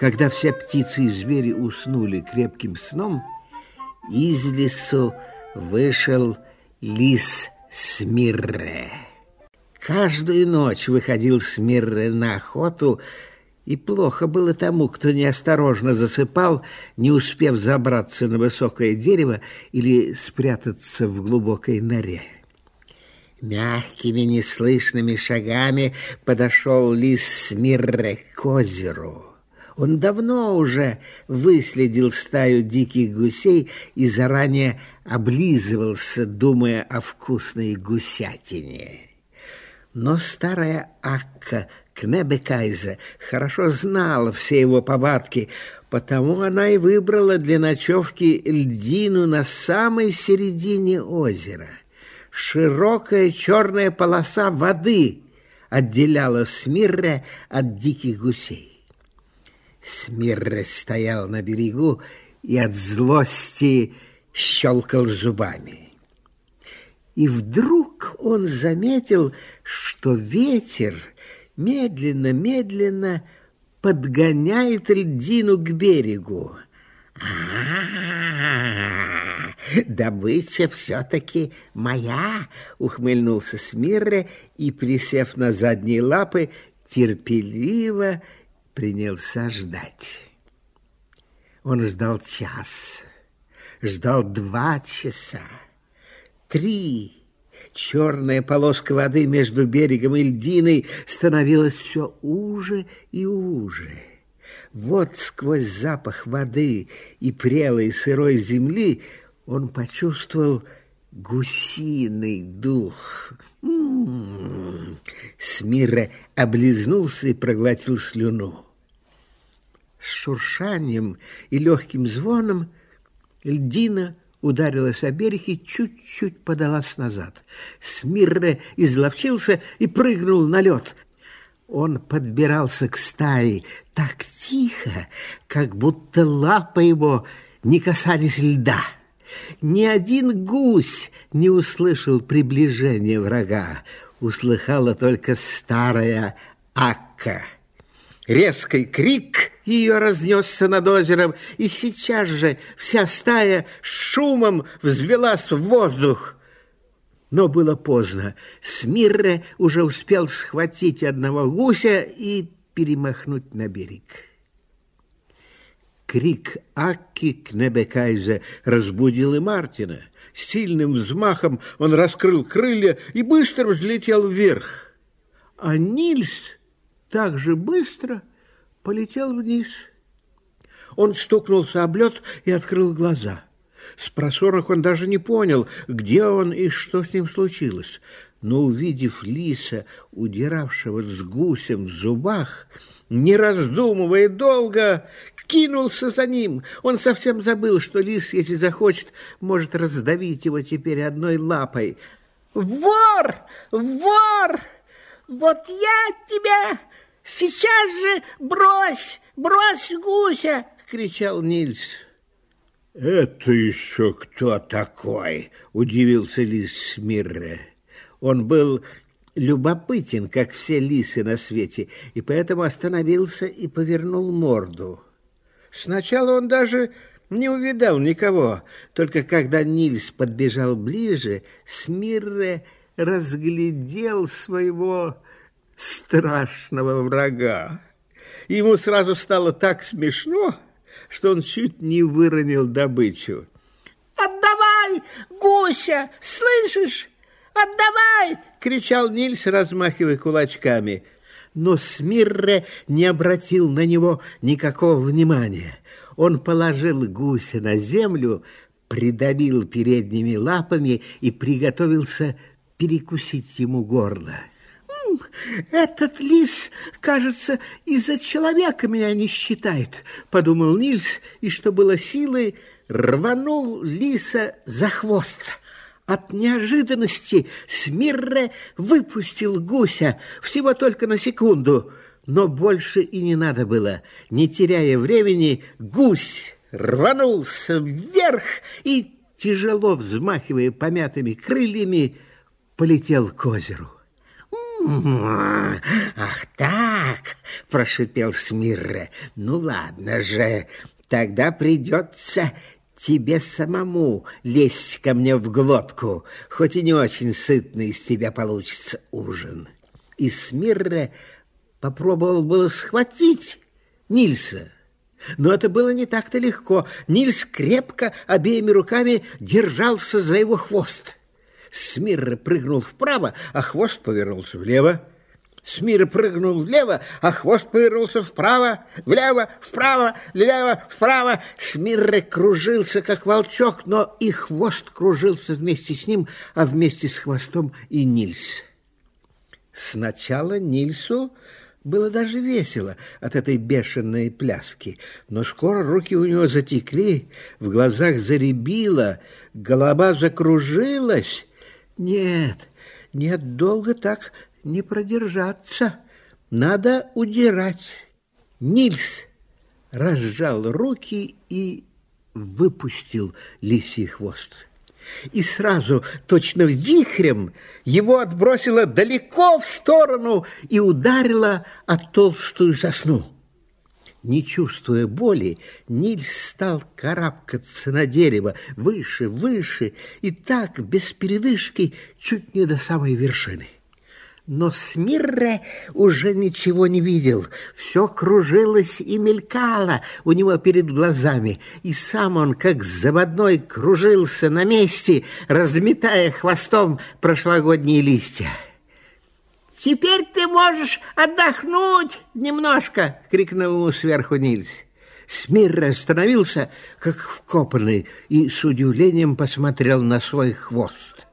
Когда все птицы и звери уснули крепким сном, из лесу вышел лис Смирре. Каждую ночь выходил Смирре на охоту, и плохо было тому, кто неосторожно засыпал, не успев забраться на высокое дерево или спрятаться в глубокой норе. Мягкими неслышными шагами подошел лис Смирре к озеру. Он давно уже выследил стаю диких гусей и заранее облизывался, думая о вкусной гусятине. Но старая Акка Кнебекайза хорошо знала все его повадки, потому она и выбрала для ночевки льдину на самой середине озера. Широкая черная полоса воды отделяла Смирре от диких гусей. Смирре стоял на берегу и от злости щелкал зубами. И вдруг он заметил, что ветер медленно-медленно подгоняет льдину к берегу. А, добыча все-таки моя, ухмыльнулся Смирре и, присев на задние лапы, терпеливо принялся ждать. Он ждал час, ждал два часа, три. Черная полоска воды между берегом и льдиной становилась все уже и уже. Вот сквозь запах воды и прелой сырой земли он почувствовал гусиный дух. М -м -м. Смира облизнулся и проглотил слюну. С шуршанием и легким звоном льдина ударилась о берег и чуть-чуть подалась назад. Смирре изловчился и прыгнул на лед. Он подбирался к стае так тихо, как будто лапы его не касались льда. Ни один гусь не услышал приближения врага, услыхала только старая Акка. Резкий крик ее разнесся над озером, и сейчас же вся стая шумом взвелась в воздух. Но было поздно. Смирре уже успел схватить одного гуся и перемахнуть на берег. Крик Акки Кнебекайзе разбудил и Мартина. Сильным взмахом он раскрыл крылья и быстро взлетел вверх. А Нильс так же быстро полетел вниз. Он стукнулся об лед и открыл глаза. С просорок он даже не понял, где он и что с ним случилось. Но, увидев лиса, удиравшего с гусем в зубах, не раздумывая долго, кинулся за ним. Он совсем забыл, что лис, если захочет, может раздавить его теперь одной лапой. «Вор! Вор! Вот я тебя Сейчас же брось, брось гуся, кричал Нильс. Это еще кто такой? удивился лис Смирре. Он был любопытен, как все лисы на свете, и поэтому остановился и повернул морду. Сначала он даже не увидал никого, только когда Нильс подбежал ближе, Смирре разглядел своего страшного врага. Ему сразу стало так смешно, что он чуть не выронил добычу. «Отдавай гуся, слышишь? Отдавай!» — кричал Нильс, размахивая кулачками. Но Смирре не обратил на него никакого внимания. Он положил гуся на землю, придавил передними лапами и приготовился перекусить ему горло. «Этот лис, кажется, из-за человека меня не считает», — подумал Нильс, и, что было силой, рванул лиса за хвост. От неожиданности Смирре выпустил гуся всего только на секунду, но больше и не надо было. Не теряя времени, гусь рванулся вверх и, тяжело взмахивая помятыми крыльями, полетел к озеру. «Ах так!» – прошипел Смирре. «Ну ладно же, тогда придется тебе самому лезть ко мне в глотку, хоть и не очень сытный из тебя получится ужин». И Смирре попробовал было схватить Нильса. Но это было не так-то легко. Нильс крепко обеими руками держался за его хвост. Смирра прыгнул вправо, а хвост повернулся влево. Смира прыгнул влево, а хвост повернулся вправо, влево, вправо, влево, вправо. Смирра кружился, как волчок, но и хвост кружился вместе с ним, а вместе с хвостом и Нильс. Сначала Нильсу было даже весело от этой бешеной пляски, но скоро руки у него затекли, в глазах заребило, голова закружилась. Нет, нет, долго так не продержаться. Надо удирать. Нильс разжал руки и выпустил лисий хвост и сразу, точно вихрем, его отбросило далеко в сторону и ударило о толстую сосну. Не чувствуя боли, Нильс стал карабкаться на дерево выше, выше и так, без передышки, чуть не до самой вершины. Но Смирре уже ничего не видел. Все кружилось и мелькало у него перед глазами. И сам он, как заводной, кружился на месте, разметая хвостом прошлогодние листья. «Теперь ты можешь отдохнуть немножко!» — крикнул ему сверху Нильс. Смирре остановился, как вкопанный, и с удивлением посмотрел на свой хвост.